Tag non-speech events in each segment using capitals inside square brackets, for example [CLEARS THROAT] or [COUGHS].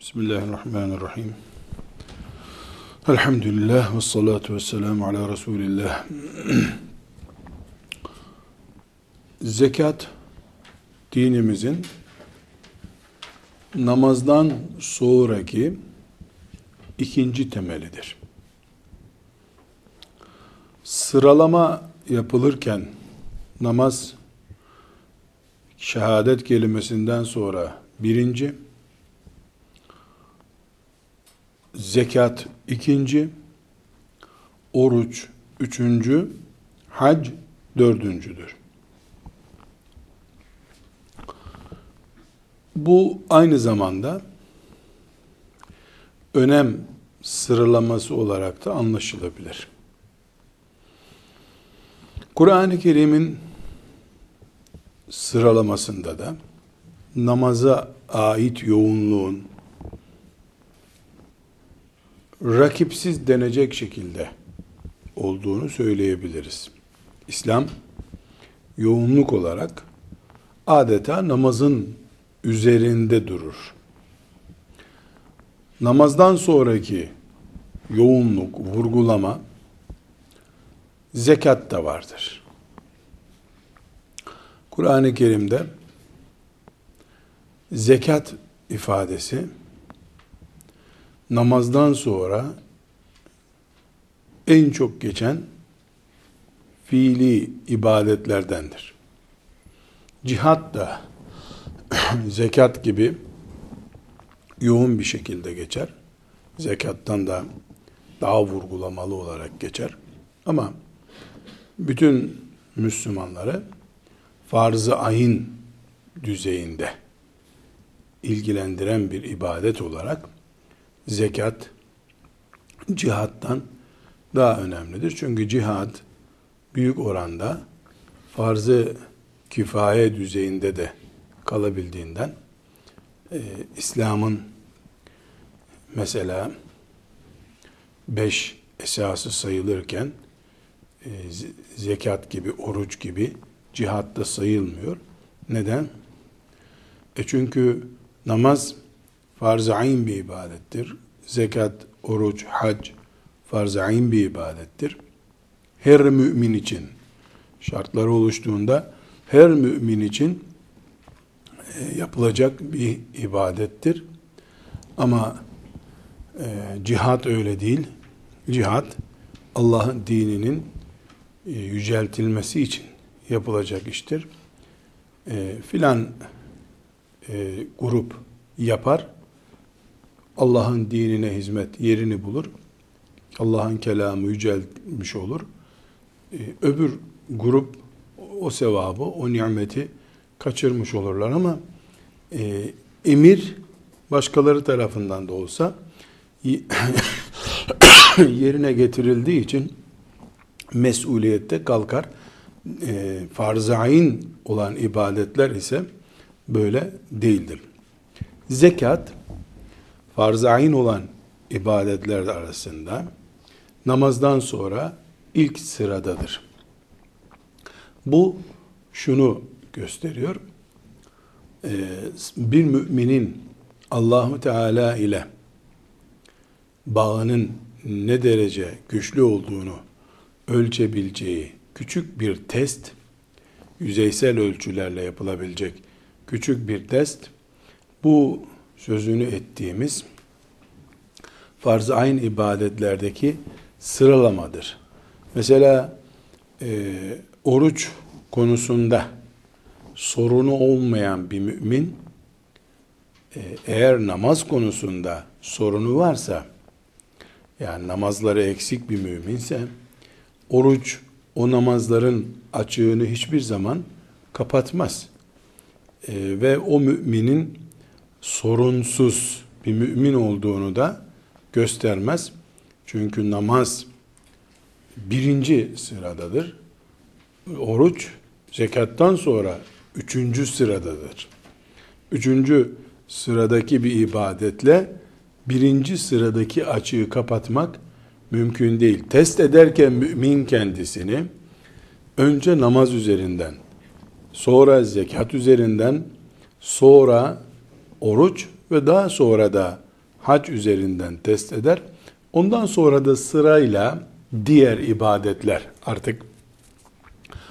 Bismillahirrahmanirrahim. Elhamdülillah ve salatu ve selamu ala Resulillah. [CLEARS THROAT] Zekat dinimizin namazdan sonraki ikinci temelidir. Sıralama yapılırken namaz şehadet kelimesinden sonra birinci, zekat ikinci, oruç üçüncü, hac dördüncüdür. Bu aynı zamanda önem sıralaması olarak da anlaşılabilir. Kur'an-ı Kerim'in sıralamasında da namaza ait yoğunluğun rakipsiz denecek şekilde olduğunu söyleyebiliriz. İslam yoğunluk olarak adeta namazın üzerinde durur. Namazdan sonraki yoğunluk, vurgulama zekat da vardır. Kur'an-ı Kerim'de zekat ifadesi namazdan sonra en çok geçen fiili ibadetlerdendir. Cihat da [CLEARS THROAT] zekat gibi yoğun bir şekilde geçer. Zekattan da daha vurgulamalı olarak geçer. Ama bütün Müslümanları farz-ı ayın düzeyinde ilgilendiren bir ibadet olarak zekat cihattan daha önemlidir. Çünkü cihad büyük oranda farz-ı kifaye düzeyinde de kalabildiğinden e, İslam'ın mesela beş esası sayılırken e, zekat gibi, oruç gibi cihatta sayılmıyor. Neden? E çünkü namaz farz-ı ayn bir ibadettir. Zekat, oruç, hac farz-ı ayn bir ibadettir. Her mümin için şartları oluştuğunda her mümin için e, yapılacak bir ibadettir. Ama e, cihat öyle değil. Cihat Allah'ın dininin e, yüceltilmesi için yapılacak iştir. E, filan e, grup yapar. Allah'ın dinine hizmet yerini bulur. Allah'ın kelamı yücelmiş olur. E, öbür grup o sevabı, o nimeti kaçırmış olurlar ama e, emir başkaları tarafından da olsa [COUGHS] yerine getirildiği için mesuliyette kalkar. E, farz-ı ayn olan ibadetler ise böyle değildir. Zekat farz-ı ayn olan ibadetler arasında namazdan sonra ilk sıradadır. Bu şunu gösteriyor. Ee, bir müminin Allahu Teala ile bağının ne derece güçlü olduğunu ölçebileceği küçük bir test, yüzeysel ölçülerle yapılabilecek küçük bir test, bu sözünü ettiğimiz farz-ı ayn ibadetlerdeki sıralamadır. Mesela e, oruç konusunda sorunu olmayan bir mümin e, eğer namaz konusunda sorunu varsa yani namazları eksik bir müminse oruç o namazların açığını hiçbir zaman kapatmaz. E, ve o müminin sorunsuz bir mümin olduğunu da göstermez. Çünkü namaz birinci sıradadır. Oruç zekattan sonra üçüncü sıradadır. Üçüncü sıradaki bir ibadetle birinci sıradaki açığı kapatmak mümkün değil. Test ederken mümin kendisini önce namaz üzerinden, sonra zekat üzerinden, sonra oruç ve daha sonra da hac üzerinden test eder. Ondan sonra da sırayla diğer ibadetler artık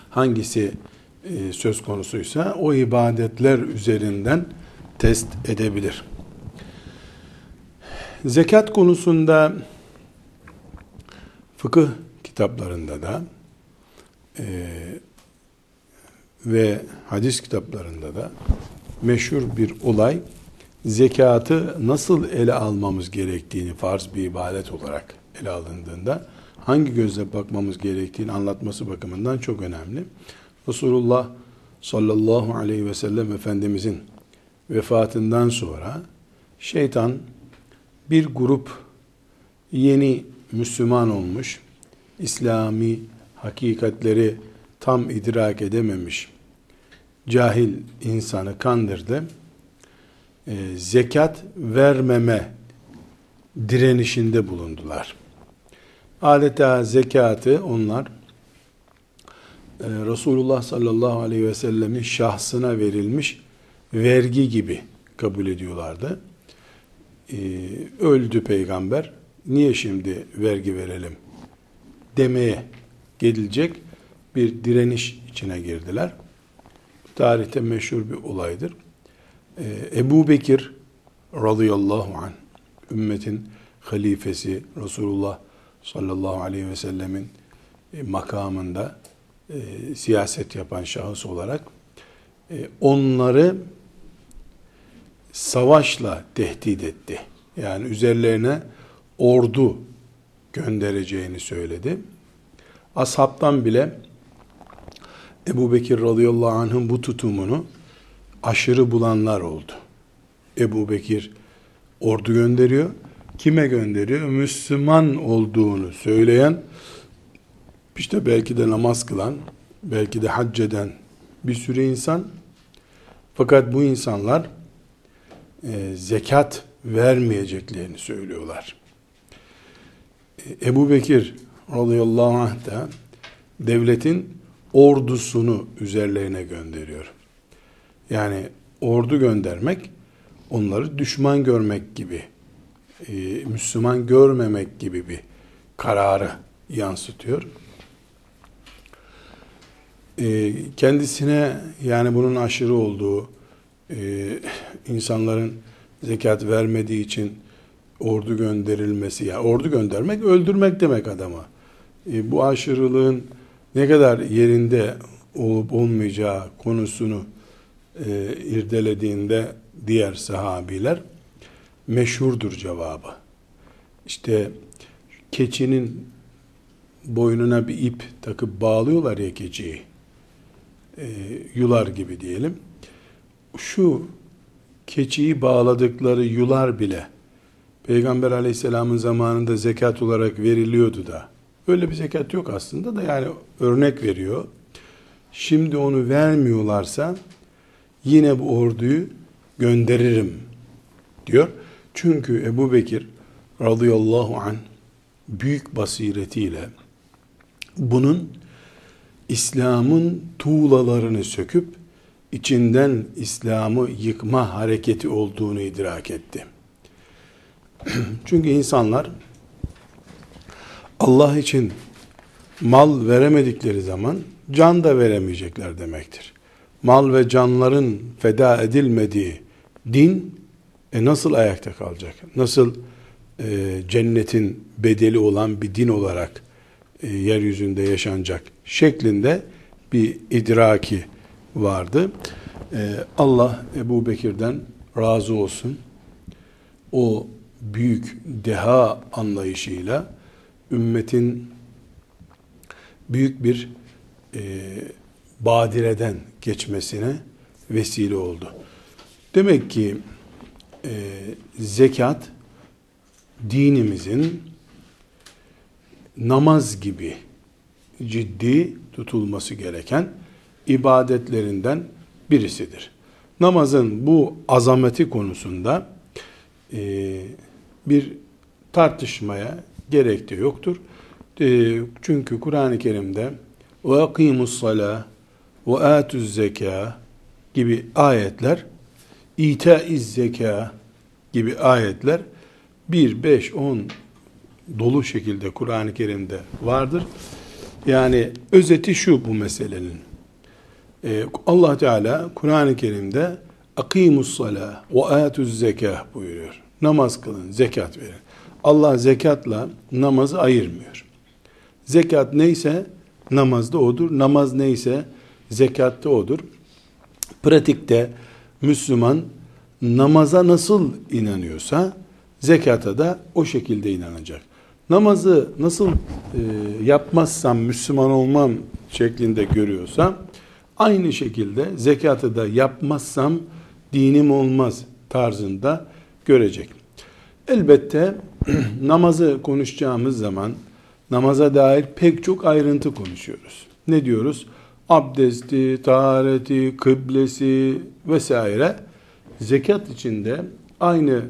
hangisi e, söz konusuysa o ibadetler üzerinden test edebilir. Zekat konusunda fıkıh kitaplarında da e, ve hadis kitaplarında da meşhur bir olay zekatı nasıl ele almamız gerektiğini farz bir ibadet olarak ele alındığında hangi gözle bakmamız gerektiğini anlatması bakımından çok önemli. Resulullah sallallahu aleyhi ve sellem Efendimizin vefatından sonra şeytan bir grup yeni Müslüman olmuş, İslami hakikatleri tam idrak edememiş cahil insanı kandırdı. E, zekat vermeme direnişinde bulundular. Adeta zekatı onlar e, Resulullah sallallahu aleyhi ve sellemin şahsına verilmiş vergi gibi kabul ediyorlardı. E, öldü peygamber, niye şimdi vergi verelim demeye gelecek bir direniş içine girdiler. Tarihte meşhur bir olaydır. Ee, Ebu Bekir radıyallahu anh, ümmetin halifesi Resulullah sallallahu aleyhi ve sellemin e, makamında e, siyaset yapan şahıs olarak e, onları savaşla tehdit etti. Yani üzerlerine ordu göndereceğini söyledi. Ashabtan bile Ebu Bekir radıyallahu anh'ın bu tutumunu aşırı bulanlar oldu. Ebu Bekir ordu gönderiyor. Kime gönderiyor? Müslüman olduğunu söyleyen, işte belki de namaz kılan, belki de hac eden bir sürü insan. Fakat bu insanlar e, zekat vermeyeceklerini söylüyorlar. E, Ebu Bekir radıyallahu anh da devletin ordusunu üzerlerine gönderiyor. Yani ordu göndermek onları düşman görmek gibi, e, Müslüman görmemek gibi bir kararı yansıtıyor. E, kendisine yani bunun aşırı olduğu, e, insanların zekat vermediği için ordu gönderilmesi, ya yani ordu göndermek öldürmek demek adama. bu aşırılığın ne kadar yerinde olup olmayacağı konusunu e, irdelediğinde diğer sahabiler meşhurdur cevabı. İşte keçinin boynuna bir ip takıp bağlıyorlar ya keçiyi. E, yular gibi diyelim. Şu keçiyi bağladıkları yular bile Peygamber aleyhisselamın zamanında zekat olarak veriliyordu da Öyle bir zekat yok aslında da yani örnek veriyor. Şimdi onu vermiyorlarsa yine bu orduyu gönderirim diyor. Çünkü Ebu Bekir radıyallahu an büyük basiretiyle bunun İslam'ın tuğlalarını söküp içinden İslam'ı yıkma hareketi olduğunu idrak etti. [CLEARS THROAT] Çünkü insanlar Allah için mal veremedikleri zaman can da veremeyecekler demektir. Mal ve canların feda edilmediği din e nasıl ayakta kalacak? Nasıl e, cennetin bedeli olan bir din olarak e, yeryüzünde yaşanacak şeklinde bir idraki vardı. E, Allah Ebu Bekir'den razı olsun. O büyük deha anlayışıyla ümmetin büyük bir e, badireden geçmesine vesile oldu. Demek ki e, zekat dinimizin namaz gibi ciddi tutulması gereken ibadetlerinden birisidir. Namazın bu azameti konusunda e, bir tartışmaya gerek de yoktur. E, çünkü Kur'an-ı Kerim'de akimus salah ve atuz zeka gibi ayetler ita iz zeka gibi ayetler 1, 5, 10 dolu şekilde Kur'an-ı Kerim'de vardır. Yani özeti şu bu meselenin. Ee, Allah Teala Kur'an-ı Kerim'de akimus sala ve atuz zekah buyuruyor. Namaz kılın, zekat verin. Allah zekatla namazı ayırmıyor. Zekat neyse namazda odur. Namaz neyse zekatta odur. Pratikte Müslüman namaza nasıl inanıyorsa zekata da o şekilde inanacak. Namazı nasıl e, yapmazsam Müslüman olmam şeklinde görüyorsa aynı şekilde zekatı da yapmazsam dinim olmaz tarzında görecek. Elbette [CLEARS THROAT] namazı konuşacağımız zaman namaza dair pek çok ayrıntı konuşuyoruz. Ne diyoruz? Abdesti, tahareti, kıblesi vesaire zekat içinde aynı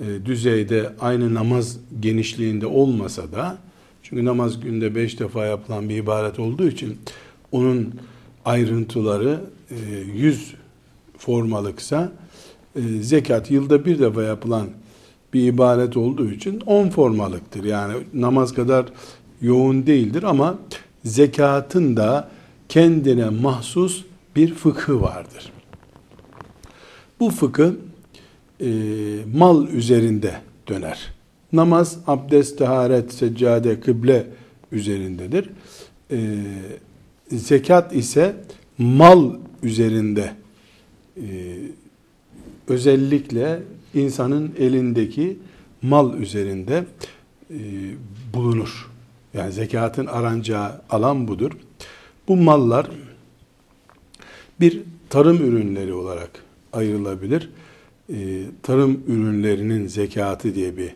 e, düzeyde, aynı namaz genişliğinde olmasa da çünkü namaz günde beş defa yapılan bir ibaret olduğu için onun ayrıntıları e, yüz formalıksa e, zekat yılda bir defa yapılan bir ibaret olduğu için on formalıktır. Yani namaz kadar yoğun değildir ama zekatın da kendine mahsus bir fıkhı vardır. Bu fıkıh e, mal üzerinde döner. Namaz, abdest, taharet, seccade, kıble üzerindedir. E, zekat ise mal üzerinde e, özellikle insanın elindeki mal üzerinde e, bulunur. Yani zekatın aranacağı alan budur. Bu mallar bir tarım ürünleri olarak ayrılabilir. E, tarım ürünlerinin zekatı diye bir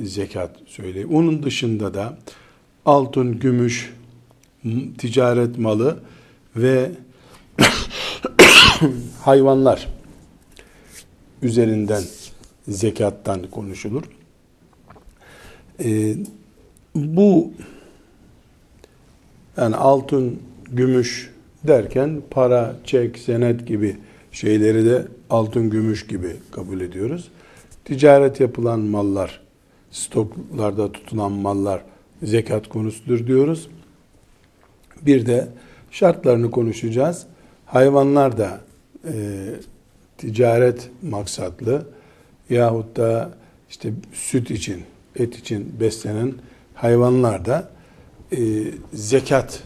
zekat söyleyeyim. Onun dışında da altın, gümüş, ticaret malı ve [COUGHS] hayvanlar üzerinden zekattan konuşulur. Ee, bu yani altın, gümüş derken para, çek, senet gibi şeyleri de altın, gümüş gibi kabul ediyoruz. Ticaret yapılan mallar, stoklarda tutulan mallar zekat konusudur diyoruz. Bir de şartlarını konuşacağız. Hayvanlar da e, ticaret maksatlı yahut da işte süt için, et için beslenen hayvanlar da e, zekat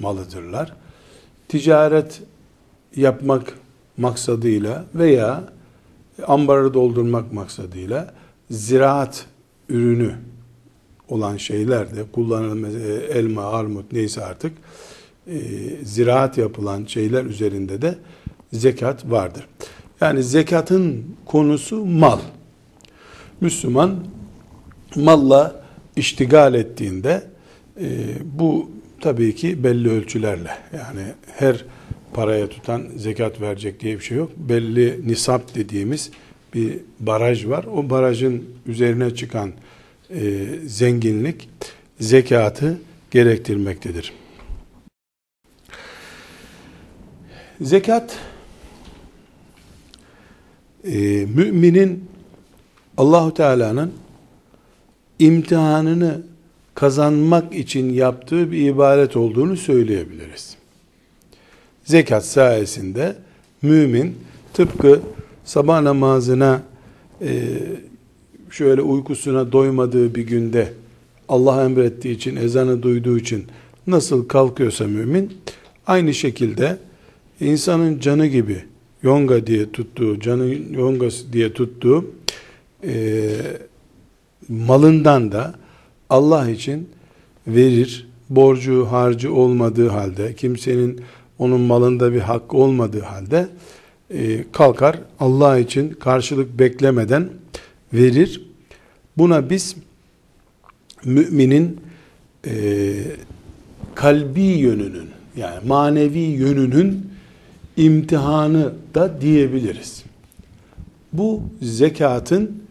malıdırlar. Ticaret yapmak maksadıyla veya ambarı doldurmak maksadıyla ziraat ürünü olan şeyler de kullanılan elma, armut neyse artık e, ziraat yapılan şeyler üzerinde de zekat vardır. Yani zekatın konusu mal. Müslüman malla iştigal ettiğinde e, bu tabii ki belli ölçülerle yani her paraya tutan zekat verecek diye bir şey yok. Belli nisap dediğimiz bir baraj var. O barajın üzerine çıkan e, zenginlik zekatı gerektirmektedir. Zekat e, müminin Allahu Teala'nın imtihanını kazanmak için yaptığı bir ibaret olduğunu söyleyebiliriz. Zekat sayesinde mümin tıpkı sabah namazına e, şöyle uykusuna doymadığı bir günde Allah emrettiği için, ezanı duyduğu için nasıl kalkıyorsa mümin, aynı şekilde insanın canı gibi yonga diye tuttuğu, canın yongası diye tuttuğu e, malından da Allah için verir. Borcu, harcı olmadığı halde, kimsenin onun malında bir hakkı olmadığı halde e, kalkar Allah için karşılık beklemeden verir. Buna biz müminin e, kalbi yönünün yani manevi yönünün imtihanı da diyebiliriz. Bu zekatın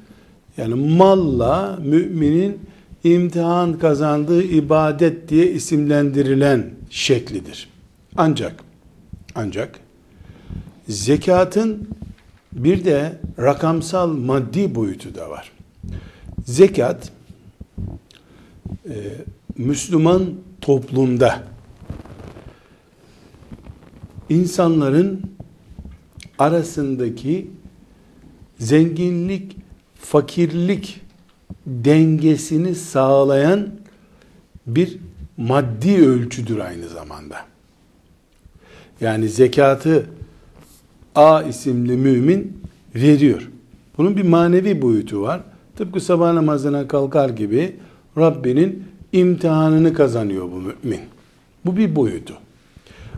yani malla müminin imtihan kazandığı ibadet diye isimlendirilen şeklidir. Ancak ancak zekatın bir de rakamsal maddi boyutu da var. Zekat e, Müslüman toplumda insanların arasındaki zenginlik, fakirlik dengesini sağlayan bir maddi ölçüdür aynı zamanda. Yani zekatı A isimli mümin veriyor. Bunun bir manevi boyutu var. Tıpkı sabah namazına kalkar gibi Rabbinin imtihanını kazanıyor bu mümin. Bu bir boyutu.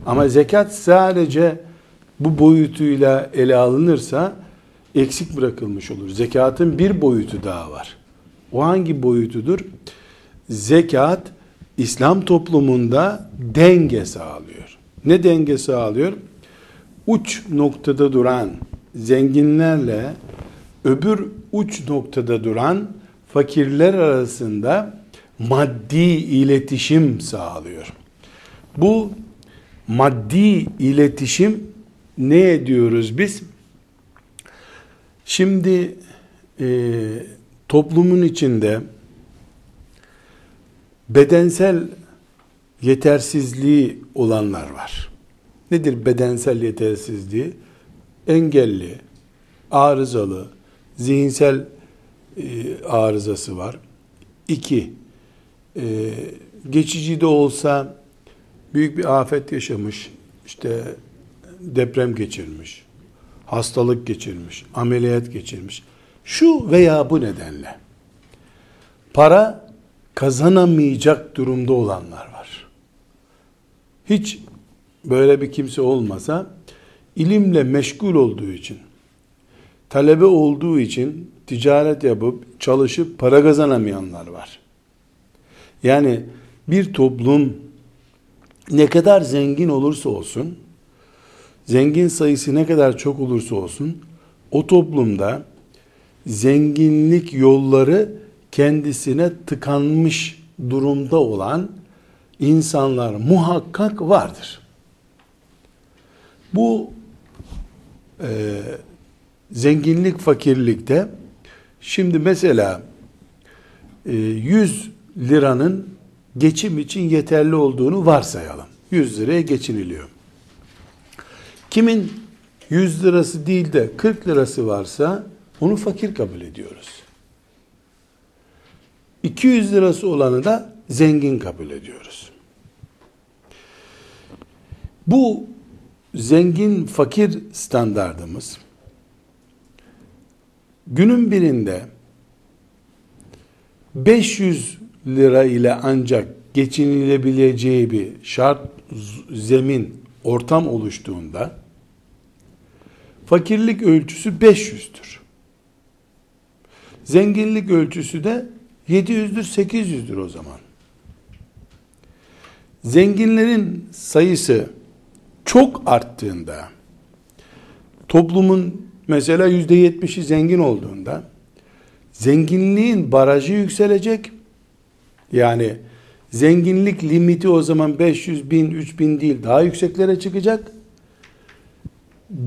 Ama zekat sadece bu boyutuyla ele alınırsa eksik bırakılmış olur. Zekatın bir boyutu daha var. O hangi boyutudur? Zekat İslam toplumunda denge sağlıyor. Ne denge sağlıyor? Uç noktada duran zenginlerle öbür uç noktada duran fakirler arasında maddi iletişim sağlıyor. Bu maddi iletişim ne diyoruz biz? Şimdi e, toplumun içinde bedensel yetersizliği olanlar var. Nedir bedensel yetersizliği? Engelli, arızalı, zihinsel e, arızası var. İki, e, geçici de olsa büyük bir afet yaşamış, işte deprem geçirmiş, hastalık geçirmiş, ameliyat geçirmiş. Şu veya bu nedenle para kazanamayacak durumda olanlar var. Hiç böyle bir kimse olmasa ilimle meşgul olduğu için, talebe olduğu için ticaret yapıp çalışıp para kazanamayanlar var. Yani bir toplum ne kadar zengin olursa olsun, zengin sayısı ne kadar çok olursa olsun, o toplumda zenginlik yolları kendisine tıkanmış durumda olan insanlar muhakkak vardır. Bu e, zenginlik fakirlikte şimdi mesela e, 100 liranın geçim için yeterli olduğunu varsayalım. 100 liraya geçiniliyor. Kimin 100 lirası değil de 40 lirası varsa onu fakir kabul ediyoruz. 200 lirası olanı da zengin kabul ediyoruz. Bu zengin fakir standardımız günün birinde 500 lira ile ancak geçinilebileceği bir şart, zemin, ortam oluştuğunda fakirlik ölçüsü 500'dür. Zenginlik ölçüsü de 700'dür, 800'dür o zaman. Zenginlerin sayısı çok arttığında, toplumun mesela yüzde yetmişi zengin olduğunda, zenginliğin barajı yükselecek. Yani zenginlik limiti o zaman 500 bin, 3000 değil daha yükseklere çıkacak.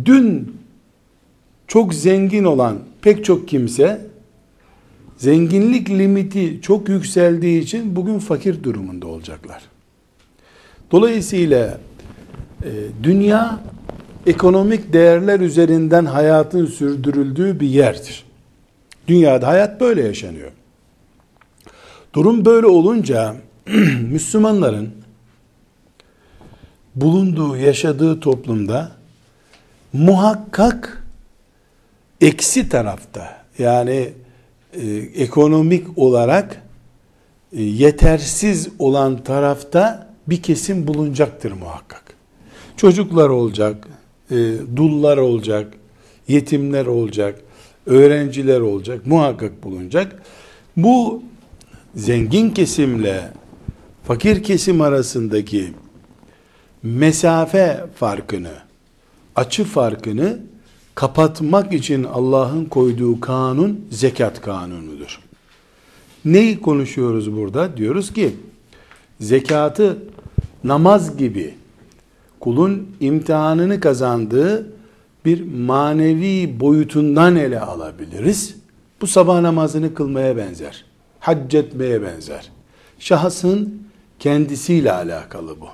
Dün çok zengin olan pek çok kimse zenginlik limiti çok yükseldiği için bugün fakir durumunda olacaklar. Dolayısıyla e, dünya ekonomik değerler üzerinden hayatın sürdürüldüğü bir yerdir. Dünyada hayat böyle yaşanıyor. Durum böyle olunca [CLEARS THROAT] Müslümanların bulunduğu, yaşadığı toplumda muhakkak eksi tarafta yani e, ekonomik olarak e, yetersiz olan tarafta bir kesim bulunacaktır muhakkak. Çocuklar olacak, e, dullar olacak, yetimler olacak, öğrenciler olacak, muhakkak bulunacak. Bu zengin kesimle fakir kesim arasındaki mesafe farkını, açı farkını kapatmak için Allah'ın koyduğu kanun zekat kanunudur. Neyi konuşuyoruz burada? Diyoruz ki zekatı namaz gibi kulun imtihanını kazandığı bir manevi boyutundan ele alabiliriz. Bu sabah namazını kılmaya benzer. Hac etmeye benzer. Şahsın kendisiyle alakalı bu.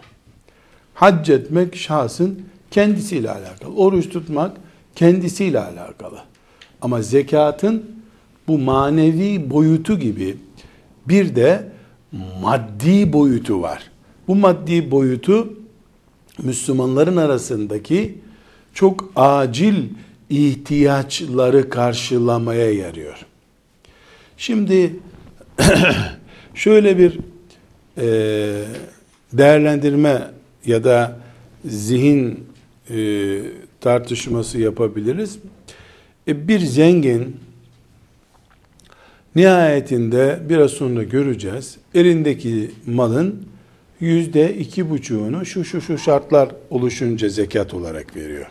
Hac etmek şahsın kendisiyle alakalı. Oruç tutmak kendisiyle alakalı. Ama zekatın bu manevi boyutu gibi bir de maddi boyutu var. Bu maddi boyutu Müslümanların arasındaki çok acil ihtiyaçları karşılamaya yarıyor. Şimdi [CLEARS THROAT] şöyle bir e, değerlendirme ya da zihin e, tartışması yapabiliriz. E, bir zengin nihayetinde biraz sonra göreceğiz. Elindeki malın yüzde iki buçuğunu şu şu şu şartlar oluşunca zekat olarak veriyor.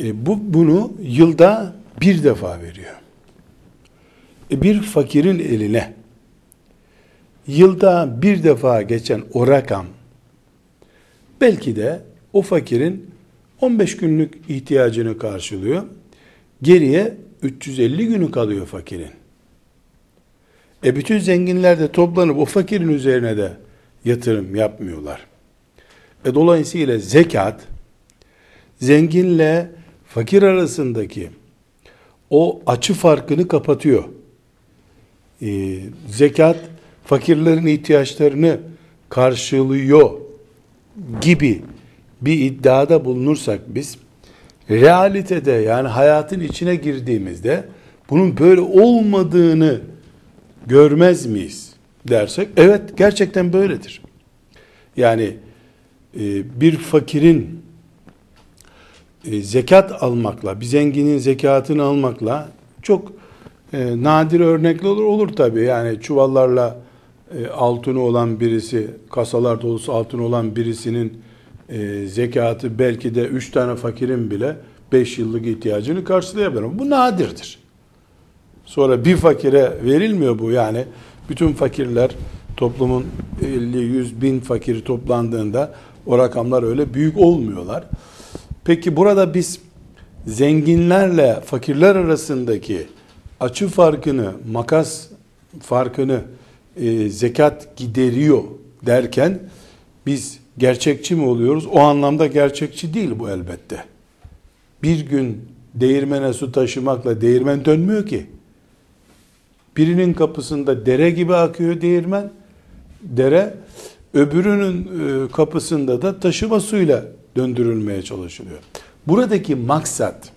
E, bu bunu yılda bir defa veriyor. E, bir fakirin eline yılda bir defa geçen o rakam belki de o fakirin 15 günlük ihtiyacını karşılıyor. Geriye 350 günü kalıyor fakirin. E bütün zenginler de toplanıp o fakirin üzerine de yatırım yapmıyorlar. E dolayısıyla zekat zenginle fakir arasındaki o açı farkını kapatıyor. E, zekat fakirlerin ihtiyaçlarını karşılıyor gibi bir iddiada bulunursak biz realitede yani hayatın içine girdiğimizde bunun böyle olmadığını görmez miyiz dersek evet gerçekten böyledir. Yani e, bir fakirin e, zekat almakla, bir zenginin zekatını almakla çok e, nadir örnekler olur, olur tabi. Yani çuvallarla e, altını olan birisi, kasalar dolusu altın olan birisinin e, zekatı belki de üç tane fakirin bile beş yıllık ihtiyacını karşılayabilir. Bu nadirdir. Sonra bir fakire verilmiyor bu yani. Bütün fakirler toplumun 50-100 bin fakiri toplandığında o rakamlar öyle büyük olmuyorlar. Peki burada biz zenginlerle fakirler arasındaki açı farkını, makas farkını e, zekat gideriyor derken biz gerçekçi mi oluyoruz? O anlamda gerçekçi değil bu elbette. Bir gün değirmene su taşımakla değirmen dönmüyor ki. Birinin kapısında dere gibi akıyor değirmen. Dere öbürünün e, kapısında da taşıma suyla döndürülmeye çalışılıyor. Buradaki maksat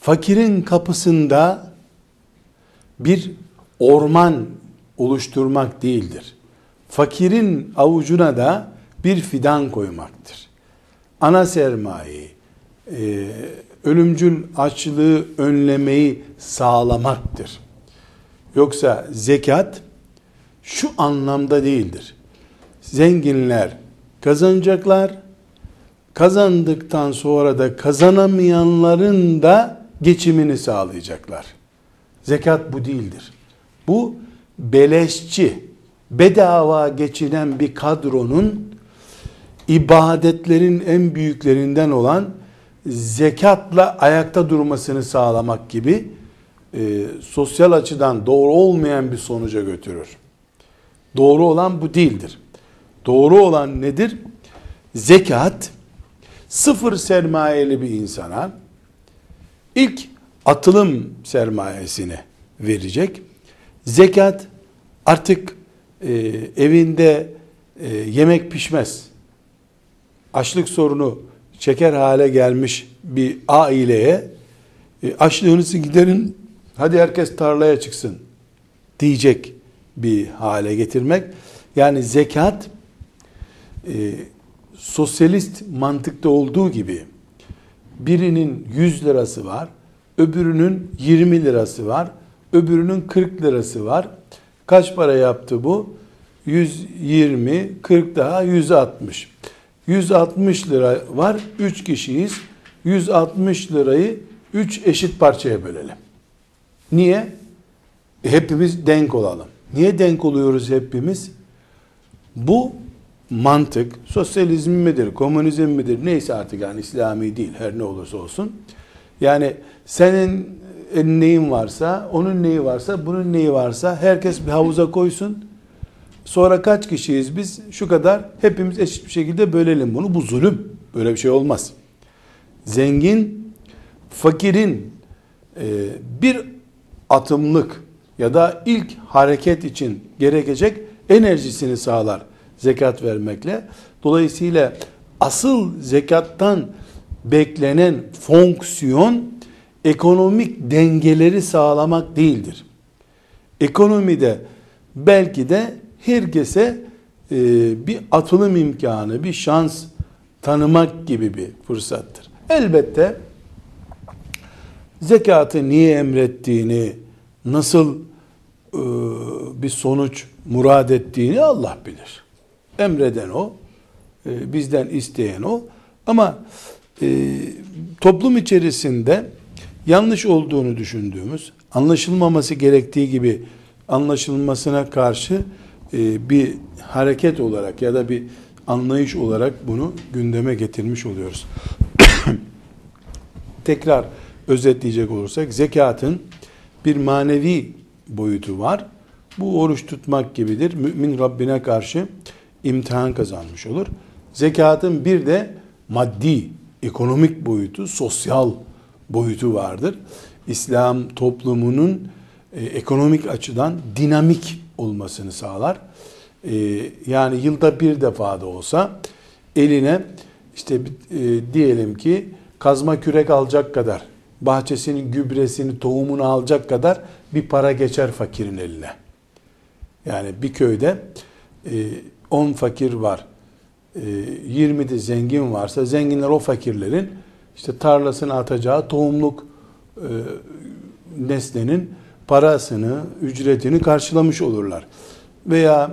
fakirin kapısında bir orman oluşturmak değildir. Fakirin avucuna da bir fidan koymaktır. Ana sermayeyi, e, ölümcül açlığı önlemeyi sağlamaktır. Yoksa zekat şu anlamda değildir. Zenginler kazanacaklar, kazandıktan sonra da kazanamayanların da geçimini sağlayacaklar. Zekat bu değildir. Bu beleşçi, bedava geçinen bir kadronun ibadetlerin en büyüklerinden olan zekatla ayakta durmasını sağlamak gibi e, sosyal açıdan doğru olmayan bir sonuca götürür. Doğru olan bu değildir. Doğru olan nedir? Zekat sıfır sermayeli bir insana ilk atılım sermayesini verecek. Zekat artık e, evinde e, yemek pişmez. Açlık sorunu çeker hale gelmiş bir aileye e, açlığınızı giderin hadi herkes tarlaya çıksın diyecek bir hale getirmek. Yani zekat e, sosyalist mantıkta olduğu gibi birinin 100 lirası var, öbürünün 20 lirası var, öbürünün 40 lirası var. Kaç para yaptı bu? 120, 40 daha 160. 160 lira var. 3 kişiyiz. 160 lirayı 3 eşit parçaya bölelim. Niye? Hepimiz denk olalım. Niye denk oluyoruz hepimiz? Bu mantık sosyalizm midir, komünizm midir neyse artık yani İslami değil her ne olursa olsun Yani senin neyin varsa, onun neyi varsa, bunun neyi varsa herkes bir havuza koysun. Sonra kaç kişiyiz biz? Şu kadar. Hepimiz eşit bir şekilde bölelim bunu. Bu zulüm. Böyle bir şey olmaz. Zengin, fakirin e, bir atımlık ya da ilk hareket için gerekecek enerjisini sağlar zekat vermekle. Dolayısıyla asıl zekattan beklenen fonksiyon ekonomik dengeleri sağlamak değildir. Ekonomide belki de herkese e, bir atılım imkanı, bir şans tanımak gibi bir fırsattır. Elbette zekatı niye emrettiğini, nasıl e, bir sonuç murad ettiğini Allah bilir. Emreden o, e, bizden isteyen o. Ama e, toplum içerisinde yanlış olduğunu düşündüğümüz, anlaşılmaması gerektiği gibi anlaşılmasına karşı e, bir hareket olarak ya da bir anlayış olarak bunu gündeme getirmiş oluyoruz. [COUGHS] Tekrar özetleyecek olursak zekatın bir manevi boyutu var. Bu oruç tutmak gibidir. Mümin Rabbine karşı imtihan kazanmış olur. Zekatın bir de maddi, ekonomik boyutu, sosyal boyutu vardır. İslam toplumunun e, ekonomik açıdan dinamik olmasını sağlar. E, yani yılda bir defa da olsa eline işte e, diyelim ki kazma kürek alacak kadar, bahçesinin gübresini, tohumunu alacak kadar bir para geçer fakirin eline. Yani bir köyde 10 e, fakir var, e, 20 de zengin varsa zenginler o fakirlerin işte tarlasına atacağı tohumluk e, nesnenin parasını, ücretini karşılamış olurlar. Veya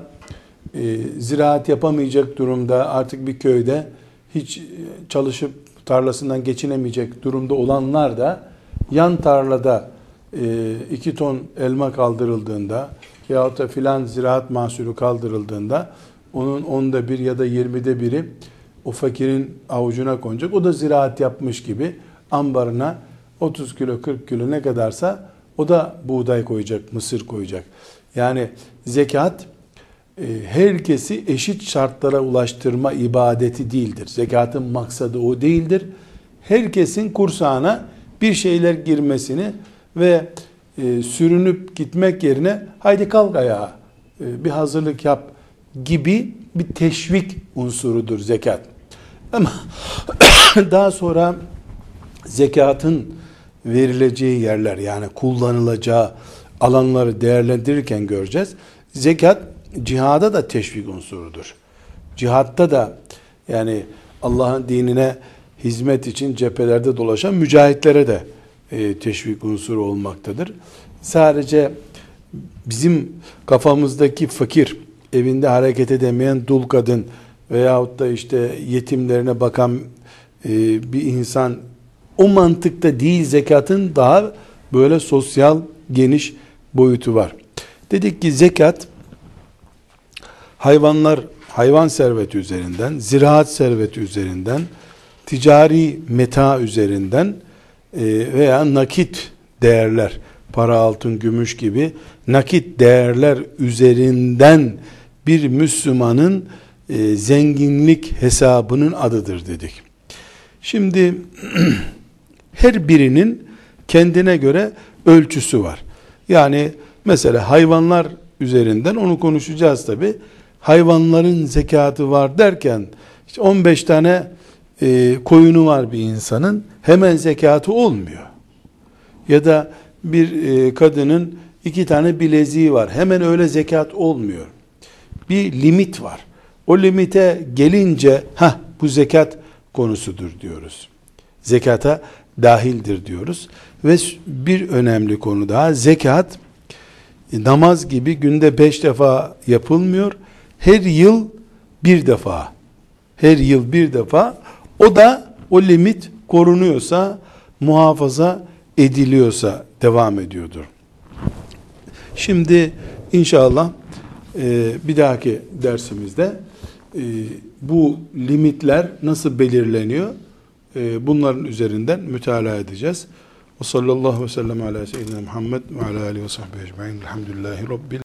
e, ziraat yapamayacak durumda artık bir köyde hiç çalışıp tarlasından geçinemeyecek durumda olanlar da yan tarlada e, iki ton elma kaldırıldığında yahut da filan ziraat mahsulü kaldırıldığında onun onda bir ya da yirmide biri o fakirin avucuna konacak. O da ziraat yapmış gibi ambarına 30 kilo 40 kilo ne kadarsa o da buğday koyacak, mısır koyacak. Yani zekat e, herkesi eşit şartlara ulaştırma ibadeti değildir. Zekatın maksadı o değildir. Herkesin kursağına bir şeyler girmesini ve e, sürünüp gitmek yerine haydi kalk ayağa e, bir hazırlık yap gibi bir teşvik unsurudur zekat. Ama [COUGHS] daha sonra zekatın verileceği yerler yani kullanılacağı alanları değerlendirirken göreceğiz. Zekat cihada da teşvik unsurudur. Cihatta da yani Allah'ın dinine hizmet için cephelerde dolaşan mücahitlere de e, teşvik unsuru olmaktadır. Sadece bizim kafamızdaki fakir, evinde hareket edemeyen dul kadın veyahut da işte yetimlerine bakan e, bir insan o mantıkta değil zekatın daha böyle sosyal geniş boyutu var. Dedik ki zekat hayvanlar hayvan serveti üzerinden, ziraat serveti üzerinden, ticari meta üzerinden e, veya nakit değerler, para, altın, gümüş gibi nakit değerler üzerinden bir Müslümanın e, zenginlik hesabının adıdır dedik. Şimdi [CLEARS THROAT] her birinin kendine göre ölçüsü var. Yani mesela hayvanlar üzerinden onu konuşacağız tabi. Hayvanların zekatı var derken işte 15 tane e, koyunu var bir insanın hemen zekatı olmuyor. Ya da bir e, kadının iki tane bileziği var hemen öyle zekat olmuyor. Bir limit var. O limite gelince ha bu zekat konusudur diyoruz. Zekata dahildir diyoruz. Ve bir önemli konu daha zekat namaz gibi günde beş defa yapılmıyor. Her yıl bir defa. Her yıl bir defa. O da o limit korunuyorsa, muhafaza ediliyorsa devam ediyordur. Şimdi inşallah e, bir dahaki dersimizde e, bu limitler nasıl belirleniyor e, bunların üzerinden mütalaa edeceğiz. Ve sallallahu ve sellem ala seyyidina Muhammed ve ala alihi ve sahbihi ecma'in. Elhamdülillahi Rabbil